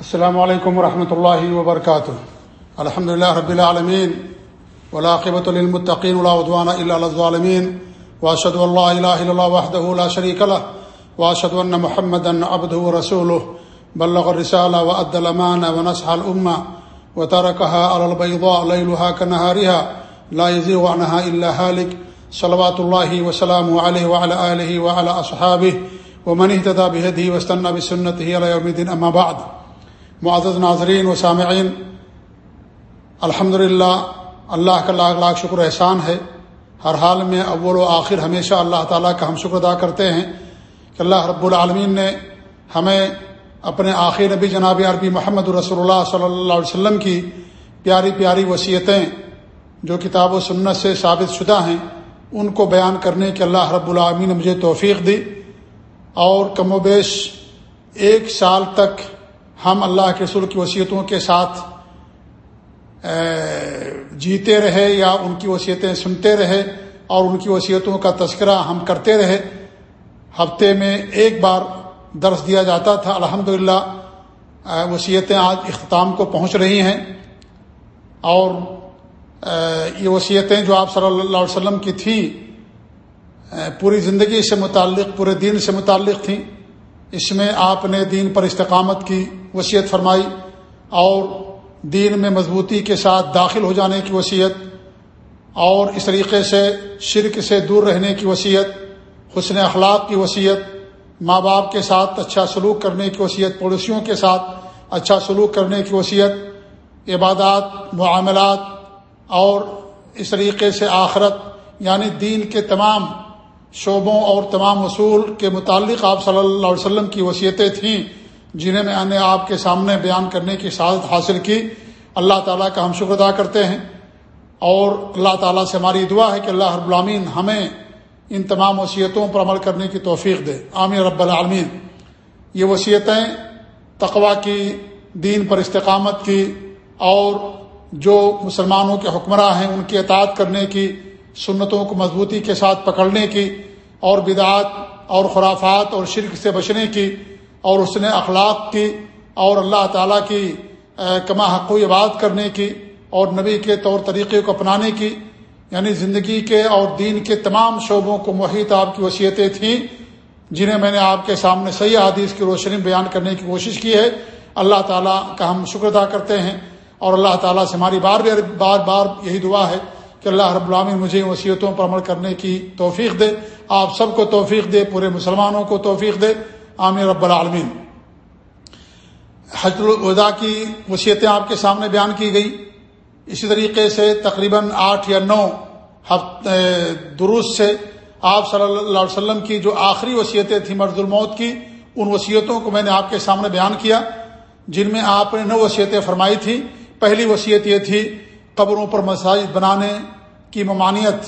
السلام علیکم ورحمۃ اللہ وبرکاتہ۔ الحمد لله رب العالمين ولاقبۃ للمتقين ولا عدوان الا على الظالمين واشهد ان لا اله الا الله وحده لا شريك له واشهد ان محمدا عبده ورسوله بلغ الرساله وادى الامانه ونصح الامه وتركها على البيضاء ليلها كنهارها لا يزيغ عنها الا هالك صلوات الله وسلامه عليه وعلى اله وعلى اصحابه ومن اهتدى بهديه واستنى بسنته الى يوم الدين اما بعد۔ معزز ناظرین و سامعین الحمد اللہ کا لاکھ لاکھ شکر احسان ہے۔ ہر حال میں اول و آخر ہمیشہ اللہ تعالیٰ کا ہم شکر ادا کرتے ہیں کہ اللہ رب العالمین نے ہمیں اپنے آخر نبی جناب عربی محمد رسول اللہ صلی اللہ علیہ وسلم کی پیاری پیاری وصیتیں جو کتاب و سنت سے ثابت شدہ ہیں، ان کو بیان کرنے کے اللہ رب العالمین نے مجھے توفیق دی۔ اور کم و بیش ایک سال تک ہم اللہ کے رسول کی وصیتوں کے ساتھ جیتے رہے یا ان کی وصیتیں سنتے رہے اور ان کی وصیتوں کا تذکرہ ہم کرتے رہے۔ ہفتے میں ایک بار درس دیا جاتا تھا الحمد للہ وصیتیں آج اختتام کو پہنچ رہی ہیں۔ اور یہ وصیتیں جو آپ صلی اللہ علیہ وسلم کی تھیں پوری زندگی سے متعلق، پورے دین سے متعلق تھیں۔ اس میں آپ نے دین پر استقامت کی وصیت فرمائی اور دین میں مضبوطی کے ساتھ داخل ہو جانے کی وصیت اور اس طریقے سے شرک سے دور رہنے کی وصیت، حسن اخلاق کی وصیت، ماں باپ کے ساتھ اچھا سلوک کرنے کی وصیت، پڑوسیوں کے ساتھ اچھا سلوک کرنے کی وصیت، عبادات، معاملات اور اس طریقے سے آخرت یعنی دین کے تمام شعبوں اور تمام اصول کے متعلق آپ صلی اللہ علیہ وسلم کی وصیتیں تھیں، جنہیں میں نے آپ کے سامنے بیان کرنے کی سعادت حاصل کی۔ اللہ تعالیٰ کا ہم شکر ادا کرتے ہیں۔ اور اللہ تعالیٰ سے ہماری دعا ہے کہ اللہ رب العالمین ہمیں ان تمام وصیتوں پر عمل کرنے کی توفیق دے۔ عامر رب العالمین۔ یہ وصیتیں تقوا کی، دین پر استقامت کی اور جو مسلمانوں کے حکمراں ہیں، ان کی اطاعت کرنے کی سنتوں کو مضبوطی کے ساتھ پکڑنے کی اور بدعات اور خرافات اور شرک سے بچنے کی اور اس نے اخلاق کی اور اللہ تعالیٰ کی کما حق و کرنے کی اور نبی کے طور طریقے کو اپنانے کی یعنی زندگی کے اور دین کے تمام شعبوں کو محیط آپ کی وصیتیں تھیں، جنہیں میں نے آپ کے سامنے صحیح حدیث کی روشنی بیان کرنے کی کوشش کی ہے۔ اللہ تعالیٰ کا ہم شکر ادا کرتے ہیں اور اللہ تعالیٰ سے ہماری بار بار بار یہی دعا ہے۔ کہ اللہ رب العامی مجھے وصیتوں پر عمل کرنے کی توفیق دے۔ آپ سب کو توفیق دے، پورے مسلمانوں کو توفیق دے۔ عامر رب العالمین۔ حجر الوداع کی وصیتیں آپ کے سامنے بیان کی گئی اسی طریقے سے تقریباً آٹھ یا نو ہفت درست سے آپ صلی اللہ علیہ وسلم کی جو آخری وصیتیں تھیں مرد الموت کی، ان وصیتوں کو میں نے آپ کے سامنے بیان کیا، جن میں آپ نے نو وصیتیں فرمائی تھیں۔ پہلی وصیت یہ تھی قبروں پر مساجد بنانے کی ممانعت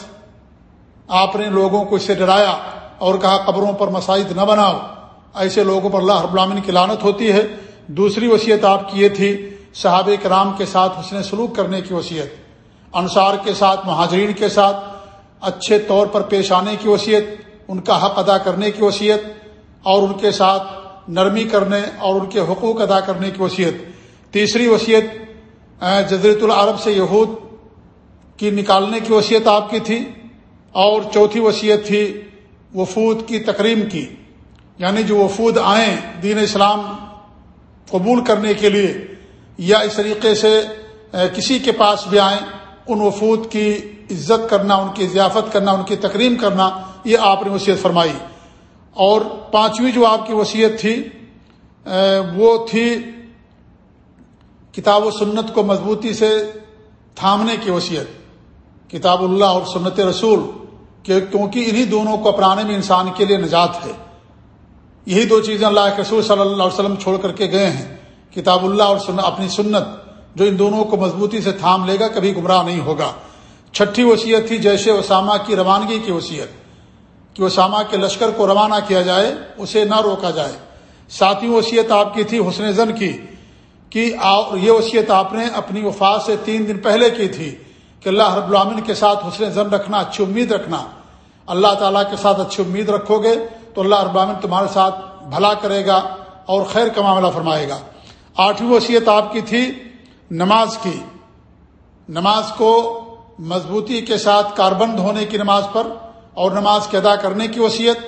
آپ نے لوگوں کو اس سے ڈرایا اور کہا قبروں پر مساجد نہ بناؤ۔ ایسے لوگوں پر اللہ رب العالمین کی لانت ہوتی ہے۔ دوسری وصیت آپ کی یہ تھی صحابہ کرام کے ساتھ حسن سلوک کرنے کی وصیت۔ انصار کے ساتھ مہاجرین کے ساتھ اچھے طور پر پیش آنے کی وصیت، ان کا حق ادا کرنے کی وصیت اور ان کے ساتھ نرمی کرنے اور ان کے حقوق ادا کرنے کی وصیت۔ تیسری وصیت جزیرت العرب سے یہود کی نکالنے کی وصیت آپ کی تھی اور چوتھی وصیت تھی وفود کی تقریم کی یعنی جو وفود آئیں دین اسلام قبول کرنے کے لیے یا اس طریقے سے کسی کے پاس بھی آئیں، ان وفود کی عزت کرنا، ان کی ضیافت کرنا، ان کی تقریم کرنا، یہ آپ نے وصیت فرمائی۔ اور پانچویں جو آپ کی وصیت تھی وہ تھی کتاب و سنت کو مضبوطی سے تھامنے کی وصیت، کتاب اللہ اور سنت رسول کیونکہ انہی دونوں کو اپنانے میں انسان کے لیے نجات ہے۔ یہی دو چیزیں اللہ کے رسول صلی اللہ علیہ وسلم چھوڑ کر کے گئے ہیں۔ کتاب اللہ اور سن اپنی سنت جو ان دونوں کو مضبوطی سے تھام لے گا، کبھی گمراہ نہیں ہوگا۔ چھٹی وصیت تھی جیسے اسامہ کی روانگی کی وصیت۔ کہ اسامہ کے لشکر کو روانہ کیا جائے، اسے نہ روکا جائے۔ ساتویں وصیت آپ کی تھی، حسن زن کی۔ کہ یہ وصیت آپ نے اپنی وفات سے تین دن پہلے کی تھی کہ اللہ رب العامن کے ساتھ حسن زن رکھنا، اچھی امید رکھنا۔ اللہ تعالیٰ کے ساتھ اچھی امید رکھو گے تو اللہ ابامن تمہارے ساتھ بھلا کرے گا اور خیر کا معاملہ فرمائے گا۔ آٹھویں وصیت آپ کی تھی نماز کی۔ نماز کو مضبوطی کے ساتھ کاربند ہونے کی نماز پر اور نماز کے ادا کرنے کی وصیت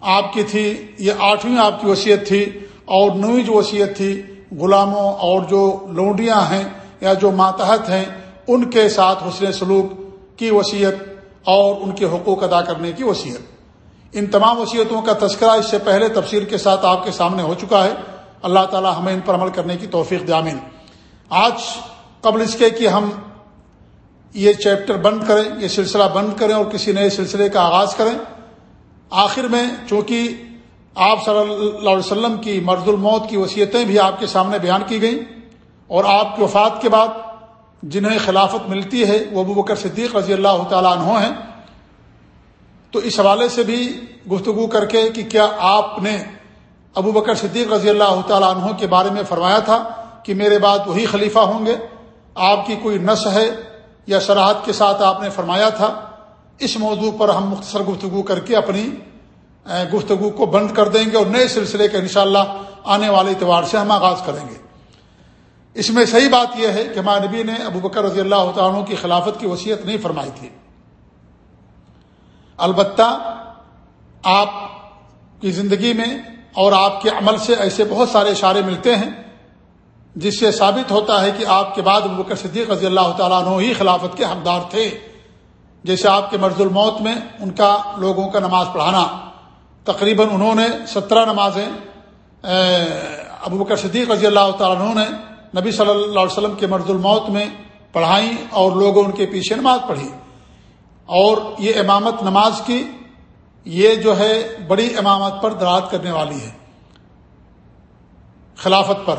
آپ کی تھی۔ یہ آٹھویں آپ کی وصیت تھی اور نویں جو وصیت تھی غلاموں اور جو لونڈیاں ہیں یا جو ماتحت ہیں، ان کے ساتھ حسن سلوک کی وصیت اور ان کے حقوق ادا کرنے کی وصیت۔ ان تمام وصیتوں کا تذکرہ اس سے پہلے تفصیل کے ساتھ آپ کے سامنے ہو چکا ہے۔ اللہ تعالی ہمیں ان پر عمل کرنے کی توفیق دامن آج قبل اس کے کہ ہم یہ چیپٹر بند کریں، یہ سلسلہ بند کریں اور کسی نئے سلسلے کا آغاز کریں، آخر میں چونکہ آپ صلی اللہ علیہ وسلم کی مرد الموت کی وصیتیں بھی آپ کے سامنے بیان کی گئیں اور آپ کی وفات کے بعد جنہیں خلافت ملتی ہے، وہ ابو بکر صدیق رضی اللہ تعالیٰ عنہ ہیں۔ تو اس حوالے سے بھی گفتگو کر کے کہ کیا آپ نے ابو بکر صدیق رضی اللہ تعالیٰ عنہ کے بارے میں فرمایا تھا کہ میرے بعد وہی خلیفہ ہوں گے؟ آپ کی کوئی نس ہے یا شراحت کے ساتھ آپ نے فرمایا تھا؟ اس موضوع پر ہم مختصر گفتگو کر کے اپنی گفتگو کو بند کر دیں گے اور نئے سلسلے کے انشاءاللہ آنے والے اتوار سے ہم آغاز کریں گے۔ اس میں صحیح بات یہ ہے کہ ہمارے نبی نے ابو بکر رضی اللہ تعالیٰ کی خلافت کی وصیت نہیں فرمائی تھی۔ البتہ آپ کی زندگی میں اور آپ کے عمل سے ایسے بہت سارے اشارے ملتے ہیں، جس سے ثابت ہوتا ہے کہ آپ کے بعد ابو بکر صدیق رضی اللہ تعالیٰ عنہ ہی خلافت کے حقدار تھے۔ جیسے آپ کے مرض الموت میں ان کا لوگوں کا نماز پڑھانا۔ تقریباً انہوں نے سترہ نمازیں ابو بکر صدیق رضی اللہ تعالیٰ عنہ نے نبی صلی اللہ علیہ وسلم کے مرض الموت میں پڑھائیں اور لوگوں ان کے پیچھے نماز پڑھی۔ اور یہ امامت نماز کی، یہ جو ہے، بڑی امامت پر دراد کرنے والی ہے۔ خلافت پر۔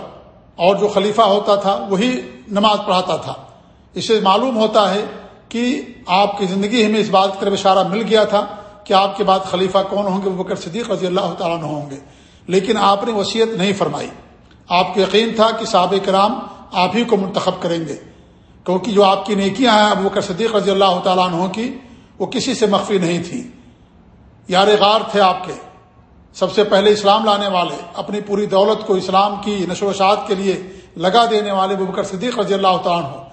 اور جو خلیفہ ہوتا تھا، وہی نماز پڑھاتا تھا۔ اس سے معلوم ہوتا ہے کہ آپ کی زندگی میں اس بات کا اشارہ مل گیا تھا کہ آپ کے بعد خلیفہ کون ہوں گے؟ وہ بکر صدیق رضی اللہ تعالیٰ عنہ ہوں گے۔ لیکن آپ نے وصیت نہیں فرمائی۔ آپ کو یقین تھا کہ صحابہ کرام آپ ہی کو منتخب کریں گے۔ کیونکہ جو آپ کی نیکیاں ہیں، ابو بکر صدیق رضی اللہ تعالیٰ عنہ کی، وہ کسی سے مخفی نہیں تھی یار غار تھے آپ کے۔ سب سے پہلے اسلام لانے والے، اپنی پوری دولت کو اسلام کی نشو و شاعت کے لیے لگا دینے والے بکر صدیق رضی اللہ تعالیٰ ہو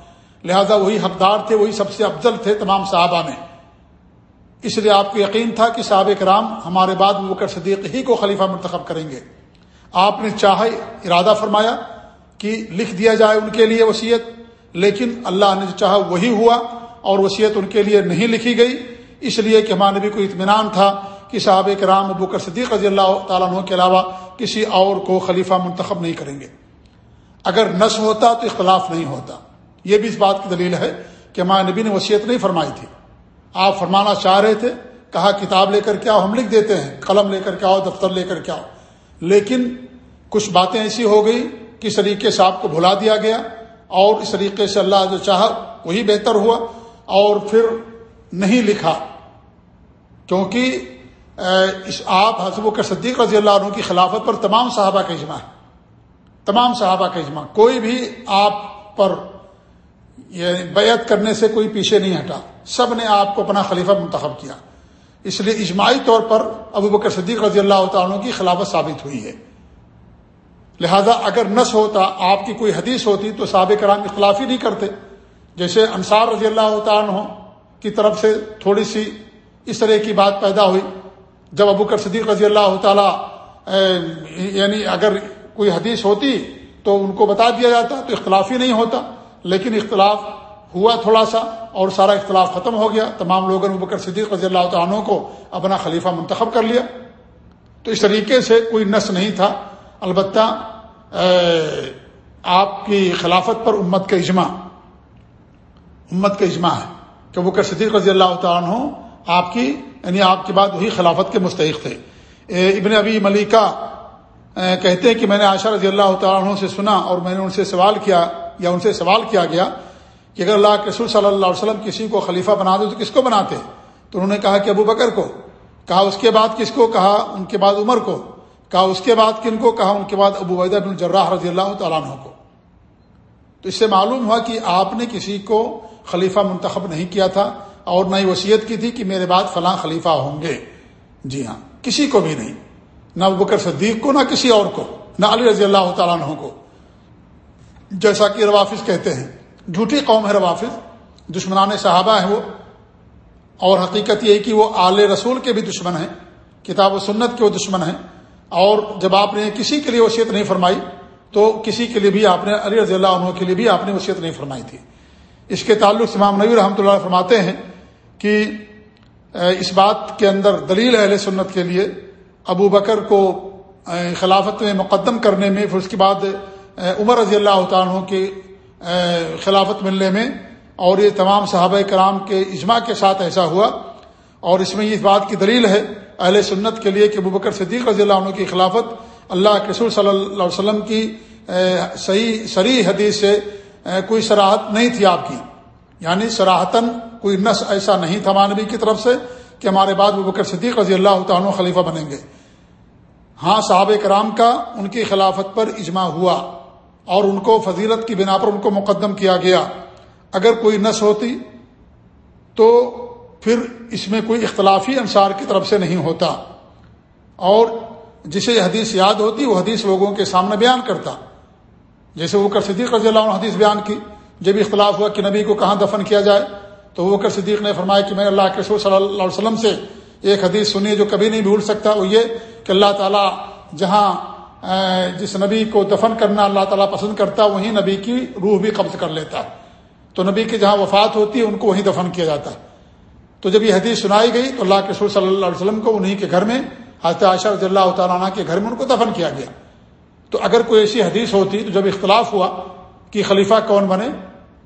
لہذا وہی حقدار تھے، وہی سب سے افضل تھے تمام صحابہ میں۔ اس لیے آپ کو یقین تھا کہ صحابہ کرام ہمارے بعد بکر صدیق ہی کو خلیفہ منتخب کریں گے۔ آپ نے چاہے ارادہ فرمایا کہ لکھ دیا جائے ان کے لیے وصیت، لیکن اللہ نے چاہا وہی ہوا اور وصیت ان کے لیے نہیں لکھی گئی۔ اس لیے کہ ہمارے نبی کو اطمینان تھا کہ صحاب کرام ابو کر صدیق رضی اللہ تعالیٰ عنہ کے علاوہ کسی اور کو خلیفہ منتخب نہیں کریں گے۔ اگر نس ہوتا تو اختلاف نہیں ہوتا۔ یہ بھی اس بات کی دلیل ہے کہ ہمارے نبی نے وصیت نہیں فرمائی تھی۔ آپ فرمانا چاہ رہے تھے، کہا کتاب لے کر کے آؤ، ہم لکھ دیتے ہیں، قلم لے کر کے آؤ، دفتر لے کر کے آؤ۔ لیکن کچھ باتیں ایسی ہو گئی کہ اس طریقے سے آپ کو بھلا دیا گیا اور اس طریقے سے اللہ جو چاہا وہی بہتر ہوا اور پھر نہیں لکھا۔ کیونکہ اس آپ حضب کے صدیق رضی اللہ عنہ کی خلافت پر تمام صحابہ کا اجماع ہے۔ تمام صحابہ کا اجماع۔ کوئی بھی آپ پر یہ بیعت کرنے سے کوئی پیچھے نہیں ہٹا۔ سب نے آپ کو اپنا خلیفہ منتخب کیا۔ اس لیے اجماعی طور پر ابو بکر صدیق رضی اللہ تعالیٰ کی خلافت ثابت ہوئی ہے۔ لہذا اگر نس ہوتا، آپ کی کوئی حدیث ہوتی تو صحابہ کرام اختلافی نہیں کرتے۔ جیسے انصار رضی اللہ تعالیٰ کی طرف سے تھوڑی سی اس طرح کی بات پیدا ہوئی۔ جب ابو کر صدیق رضی اللہ تعالیٰ یعنی اگر کوئی حدیث ہوتی تو ان کو بتا دیا جاتا تو اختلاف ہی نہیں ہوتا۔ لیکن اختلاف ہوا تھوڑا سا اور سارا اختلاف ختم ہو گیا۔ تمام لوگوں نے بکر صدیق رضی اللہ تعالیٰ کو اپنا خلیفہ منتخب کر لیا۔ تو اس طریقے سے کوئی نس نہیں تھا۔ البتہ آپ کی خلافت پر امت کا اجماع، امت کا اجماع ہے کہ بکر صدیق رضی اللہ تعالیٰ آپ کی یعنی آپ کے بعد وہی خلافت کے مستحق تھے۔ ابن ابی ملیکہ کہتے ہیں کہ میں نے عائشہ رضی اللہ تعالیٰ عنہ سے سنا اور میں نے ان سے سوال کیا یا ان سے سوال کیا گیا کہ اگر اللہ کے رسول صلی اللہ علیہ وسلم کسی کو خلیفہ بنا دے تو کس کو بناتے؟ تو انہوں نے کہا کہ ابو بکر کو۔ کہا اس کے بعد کس کو؟ کہا ان کے بعد عمر کو۔ کہا اس کے بعد کن کو؟ کہا ان کے بعد ابو ویدہ بن جراح رضی اللہ تعالیٰ عنہ کو۔ تو اس سے معلوم ہوا کہ آپ نے کسی کو خلیفہ منتخب نہیں کیا تھا اور نہ ہی وصیت کی تھی کہ میرے بعد فلاں خلیفہ ہوں گے۔ جی ہاں کسی کو بھی نہیں۔ نہ بکر صدیق کو، نہ کسی اور کو، نہ علی رضی اللہ تعالیٰ عنہ کو۔ جیسا کہ روافظ کہتے ہیں۔ جھوٹی قوم ہے روافظ، دشمنان صحابہ ہیں وہ۔ اور حقیقت یہ کہ وہ آل رسول کے بھی دشمن ہیں، کتاب و سنت کے وہ دشمن ہیں۔ اور جب آپ نے کسی کے لیے وصیت نہیں فرمائی، تو کسی کے لیے بھی آپ نے علی رضی اللہ عنہ کے لیے بھی آپ نے وصیت نہیں فرمائی تھی۔ اس کے تعلق امام نبی رحمۃ اللہ فرماتے ہیں کہ اس بات کے اندر دلیل اہل سنت کے لیے ابو بکر کو خلافت میں مقدم کرنے میں، پھر اس کے بعد عمر رضی اللہ عنہ کی خلافت ملنے میں اور یہ تمام صحابہ کرام کے اجماع کے ساتھ ایسا ہوا۔ اور اس میں اس بات کی دلیل ہے اہل سنت کے لیے کہ بکر صدیق رضی اللہ عنہ کی خلافت اللہ کے رسول صلی اللہ علیہ وسلم کی صحیح سری حدیث سے کوئی سراحت نہیں تھی آپ کی۔ یعنی سراہتاً کوئی نس ایسا نہیں تھا مانوی کی طرف سے کہ ہمارے بعد بکر صدیق رضی اللہ تعالیٰ خلیفہ بنیں گے۔ ہاں صحابہ کرام کا ان کی خلافت پر اجماع ہوا۔ اور ان کو فضیلت کی بنا پر ان کو مقدم کیا گیا۔ اگر کوئی نس ہوتی تو پھر اس میں کوئی اختلافی انصار کی طرف سے نہیں ہوتا۔ اور جسے یہ حدیث یاد ہوتی، وہ حدیث لوگوں کے سامنے بیان کرتا۔ جیسے وہ کر صدیق رضی اللہ عنہ حدیث بیان کی، جب اختلاف ہوا کہ نبی کو کہاں دفن کیا جائے، تو وہ کر صدیق نے فرمایا کہ میں اللہ کے رسول صلی اللہ علیہ وسلم سے ایک حدیث سنی جو کبھی نہیں بھول سکتا، وہ یہ کہ اللہ تعالیٰ جہاں جس نبی کو دفن کرنا اللہ تعالیٰ پسند کرتا، وہیں نبی کی روح بھی قبض کر لیتا۔ تو نبی کی جہاں وفات ہوتی ہے، ان کو وہیں دفن کیا جاتا۔ ہے تو جب یہ حدیث سنائی گئی، تو اللہ کے رسول صلی اللہ علیہ وسلم کو انہیں کے گھر میں، حضرت عائشہ رضی اللہ تعالیٰ عنہ کے گھر میں ان کو دفن کیا گیا۔ تو اگر کوئی ایسی حدیث ہوتی، تو جب اختلاف ہوا کہ خلیفہ کون بنے،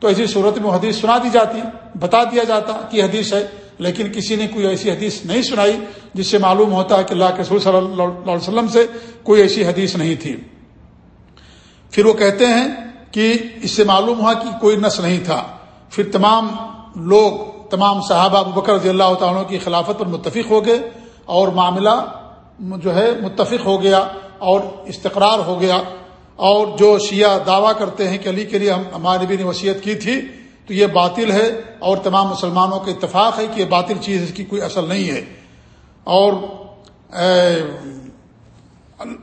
تو ایسی صورت میں وہ حدیث سنا دی جاتی، بتا دیا جاتا کہ حدیث ہے۔ لیکن کسی نے کوئی ایسی حدیث نہیں سنائی جس سے معلوم ہوتا ہے کہ اللہ کے رسول صلی اللہ علیہ وسلم سے کوئی ایسی حدیث نہیں تھی۔ پھر وہ کہتے ہیں کہ اس سے معلوم ہوا کہ کوئی نس نہیں تھا۔ پھر تمام لوگ، تمام صحابہ ابو بکر رضی اللہ تعالیٰ کی خلافت پر متفق ہو گئے اور معاملہ جو ہے متفق ہو گیا اور استقرار ہو گیا اور جو شیعہ دعویٰ کرتے ہیں کہ علی کے لیے ہم ہمارے نے وصیت کی تھی تو یہ باطل ہے اور تمام مسلمانوں کا اتفاق ہے کہ یہ باطل چیز اس کی کوئی اصل نہیں ہے۔ اور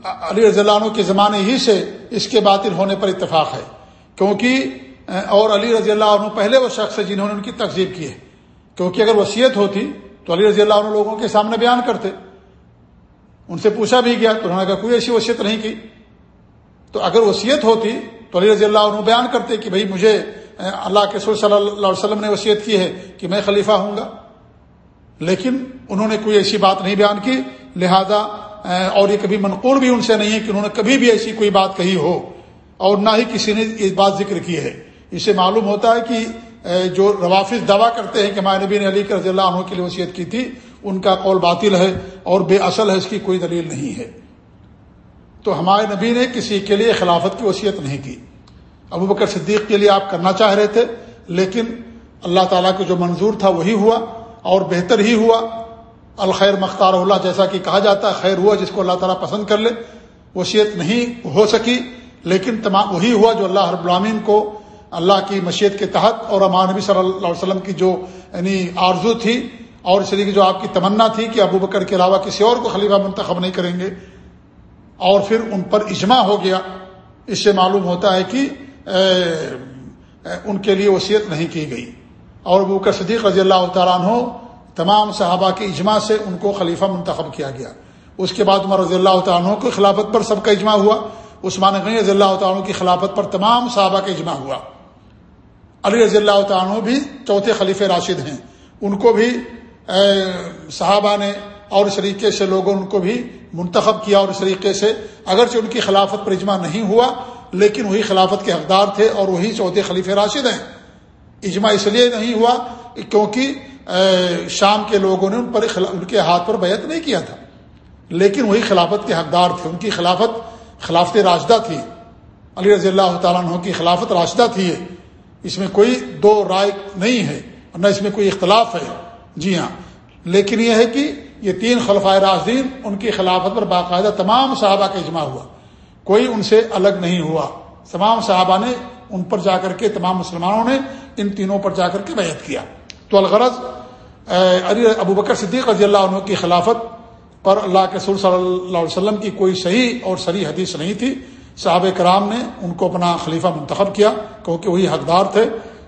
علی رضی اللہ عنہ کے زمانے ہی سے اس کے باطل ہونے پر اتفاق ہے۔ کیونکہ اور علی رضی اللہ عنہ پہلے وہ شخص ہے جنہوں نے ان کی تقزیب کی ہے۔ کیونکہ اگر وصیت ہوتی تو علی رضی اللہ عنہ لوگوں کے سامنے بیان کرتے۔ ان سے پوچھا بھی گیا تو انہوں نے کہا، کوئی ایسی وصیت نہیں کی۔ تو اگر وصیت ہوتی تو علی رضی اللہ عنہ بیان کرتے کہ بھائی مجھے اللہ کے صلی اللہ علیہ وسلم نے وصیت کی ہے کہ میں خلیفہ ہوں گا۔ لیکن انہوں نے کوئی ایسی بات نہیں بیان کی، لہذا اور یہ کبھی منقور بھی ان سے نہیں ہے کہ انہوں نے کبھی بھی ایسی کوئی بات کہی ہو۔ اور نہ ہی کسی نے یہ بات ذکر کی ہے۔ اس سے معلوم ہوتا ہے کہ جو روافظ دعویٰ کرتے ہیں کہ ہمارے نبی نے علی رضی اللہ عنہ کے لیے وصیت کی تھی، ان کا قول باطل ہے اور بے اصل ہے، اس کی کوئی دلیل نہیں ہے۔ تو ہمارے نبی نے کسی کے لیے خلافت کی وصیت نہیں کی۔ ابو بکر صدیق کے لیے آپ کرنا چاہ رہے تھے، لیکن اللہ تعالیٰ کو جو منظور تھا وہی ہوا اور بہتر ہی ہوا۔ الخیر مختار اللہ جیسا کہ کہا جاتا ہے، خیر ہوا جس کو اللہ تعالیٰ پسند کر لے۔ وصیت نہیں ہو سکی، لیکن تمام وہی ہوا جو اللہ رب العامین کو اللہ کی مشیت کے تحت اور امان نبی صلی اللہ علیہ وسلم کی جو یعنی آرزو تھی اور اس طریقے جو آپ کی تمنا تھی کہ ابو بکر کے علاوہ کسی اور کو خلیفہ منتخب نہیں کریں گے۔ اور پھر ان پر اجماع ہو گیا۔ اس سے معلوم ہوتا ہے کہ ان کے لیے وصیت نہیں کی گئی۔ اور ابو بکر صدیق رضی اللہ تعالیٰ عنہ تمام صحابہ کے اجماع سے ان کو خلیفہ منتخب کیا گیا۔ اس کے بعد عمر رضی اللہ تعالیٰ عنہ کی خلافت پر سب کا اجماع ہوا۔ عثمان غنی رضی اللہ تعالیٰ کی خلافت پر تمام صحابہ کا اجماع ہوا۔ علی رضی اللہ تعالیٰ بھی چوتھے خلیف راشد ہیں۔ ان کو بھی صحابہ نے اور اس طریقے سے لوگوں ان کو بھی منتخب کیا اور اس طریقے سے اگرچہ ان کی خلافت پر اجماع نہیں ہوا لیکن وہی خلافت کے حقدار تھے اور وہی چوتھے خلیف راشد ہیں۔ اجماع اس لیے نہیں ہوا کیونکہ شام کے لوگوں نے ان پر ان کے ہاتھ پر بیعت نہیں کیا تھا۔ لیکن وہی خلافت کے حقدار تھے۔ ان کی خلافت خلافت راشدہ تھی۔ علی رضی اللہ تعالیٰ عنہ کی خلافت راشدہ تھی۔ اس میں کوئی دو رائے نہیں ہے نہ اس میں کوئی اختلاف ہے۔ جی ہاں۔ لیکن یہ ہے کہ یہ تین خلفۂ راشدین ان کی خلافت پر باقاعدہ تمام صحابہ کا اجماع ہوا۔ کوئی ان سے الگ نہیں ہوا۔ تمام صحابہ نے ان پر جا کر کے، تمام مسلمانوں نے ان تینوں پر جا کر کے بیعت کیا۔ تو الغرض علی ابو بکر صدیق رضی اللہ عنہ کی خلافت پر اللہ کے سر صلی اللہ علیہ وسلم کی کوئی صحیح اور صحیح حدیث نہیں تھی۔ صحابہ کرام نے ان کو اپنا خلیفہ منتخب کیا، کیونکہ وہی حقدار تھے۔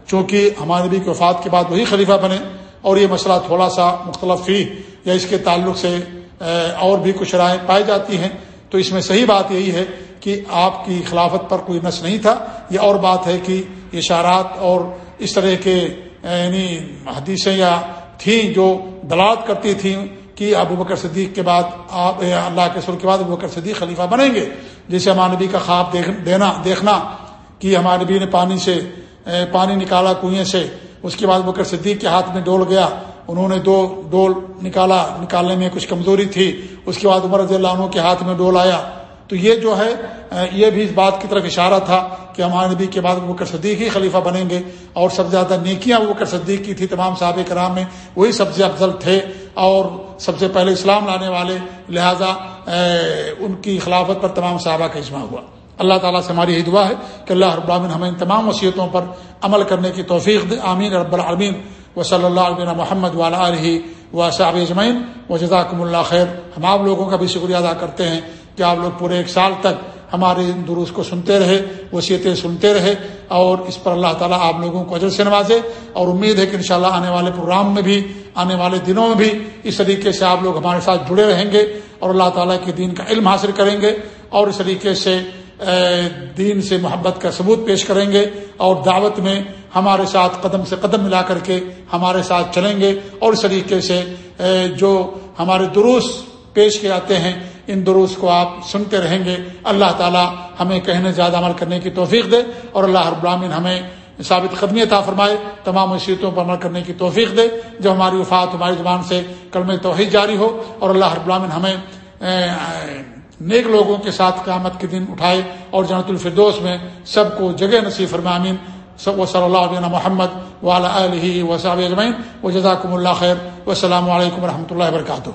چونکہ ہمارے نبی کے وفات کے بعد وہی خلیفہ بنے اور یہ مسئلہ تھوڑا سا مختلف فی یا اس کے تعلق سے اور بھی کچھ رائے پائی جاتی ہیں۔ تو اس میں صحیح بات یہی ہے کہ آپ کی خلافت پر کوئی نس نہیں تھا۔ یہ اور بات ہے کہ اشارات اور اس طرح کے یعنی حدیثیں یا تھیں جو دلات کرتی تھیں کہ ابو بکر صدیق کے بعد آپ اللہ کے سر کے بعد ابو بکر صدیق خلیفہ بنیں گے۔ جیسے ہمارے نبی کا خواب دینا، دیکھنا کہ ہمارے نبی نے پانی سے پانی نکالا کنویں سے۔ اس کے بعد بکر صدیق کے ہاتھ میں ڈول گیا۔ انہوں نے دو ڈول نکالا، نکالنے میں کچھ کمزوری تھی۔ اس کے بعد عمر رضی اللہ عنہ کے ہاتھ میں ڈول آیا۔ تو یہ جو ہے، یہ بھی اس بات کی طرف اشارہ تھا کہ ہمارے نبی کے بعد بکر صدیق ہی خلیفہ بنیں گے۔ اور سب سے زیادہ نیکیاں بکر صدیق کی تھی، تمام صحابہ کرام میں وہی سب سے افضل تھے۔ اور سب سے پہلے اسلام لانے والے، لہذا ان کی خلافت پر تمام صحابہ کا اجماع ہوا۔ اللہ تعالیٰ سے ہماری یہ دعا ہے کہ اللہ رب العالمین ہمیں ان تمام وصیتوں پر عمل کرنے کی توفیق دے۔ آمین، رب العالمین۔ و صلی اللہ علیہ محمد والا علیہ و صاب اجمعین و جزاکم اللہ خیر۔ ہم آپ لوگوں کا بھی شکریہ ادا کرتے ہیں کہ آپ لوگ پورے ایک سال تک ہمارے دروس کو سنتے رہے، وصیتیں سنتے رہے، اور اس پر اللہ تعالیٰ آپ لوگوں کو اجر سے نوازے۔ اور امید ہے کہ انشاءاللہ آنے والے پروگرام میں بھی، آنے والے دنوں میں بھی اس طریقے سے آپ لوگ ہمارے ساتھ جڑے رہیں گے اور اللہ تعالیٰ کے دین کا علم حاصل کریں گے۔ اور اس طریقے سے دین سے محبت کا ثبوت پیش کریں گے اور دعوت میں ہمارے ساتھ قدم سے قدم ملا کر کے ہمارے ساتھ چلیں گے اور اس طریقے سے جو ہمارے دروس پیش کیے جاتے ہیں، ان دروس کو آپ سنتے رہیں گے۔ اللہ تعالی ہمیں کہنے زیادہ عمل کرنے کی توفیق دے اور اللہ رب العالمین ہمیں ثابت قدمی عطا فرمائے، تمام مصیبتوں پر عمل کرنے کی توفیق دے۔ جو ہماری وفات ہماری زبان سے کلم توحید جاری ہو اور اللہ رب العالمین ہمیں نیک لوگوں کے ساتھ قیامت کے دن اٹھائے اور جنت الفردوس میں سب کو جگہ نصیب فرمامین سب و صلی اللہ علیہ محمد والا علیہ وصاب اجمین و جزاکم اللہ خیر۔ و السلام علیکم و رحمۃ اللہ وبرکاتہ۔